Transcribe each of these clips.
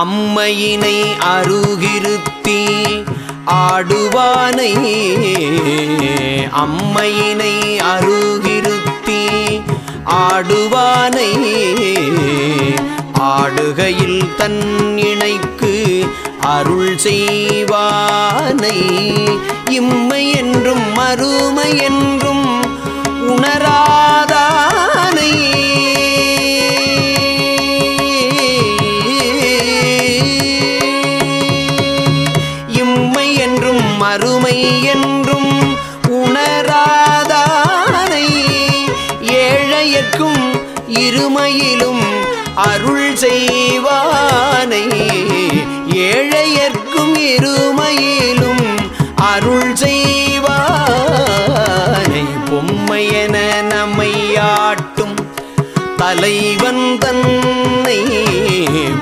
அம்மையினை அருகிருத்தி ஆடுவானை அம்மையினை அருகிருத்தி ஆடுவானை ஆடுகையில் தன் இணைக்கு அருள் செய்வானை. இம்மை என்றும் மறுமை என்றும் என்றும் மறுமை என்றும் உணராதானை ஏழையர்க்கும் இருமையிலும் அருள் செய்வானை ஏழையர்க்கும் இருமையிலும் அருள் செய்வானை. பொம்மையென நம்மையாட்டும் தலைவன் தன்னை.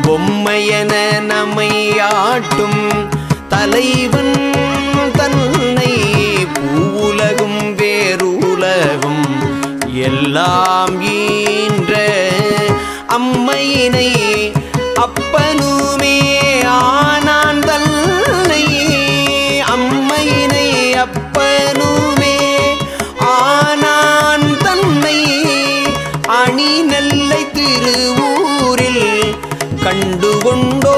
பொம்மையென நம்மையாட்டும் தலைவன் நாம் ஈன்ற அம்மையினை அப்பனுமே ஆனான் தல்லை அம்மையினை அப்பனுமே ஆனான் தன்னை. அணி நெல்லை திருவூரில் கண்டு கொண்டோ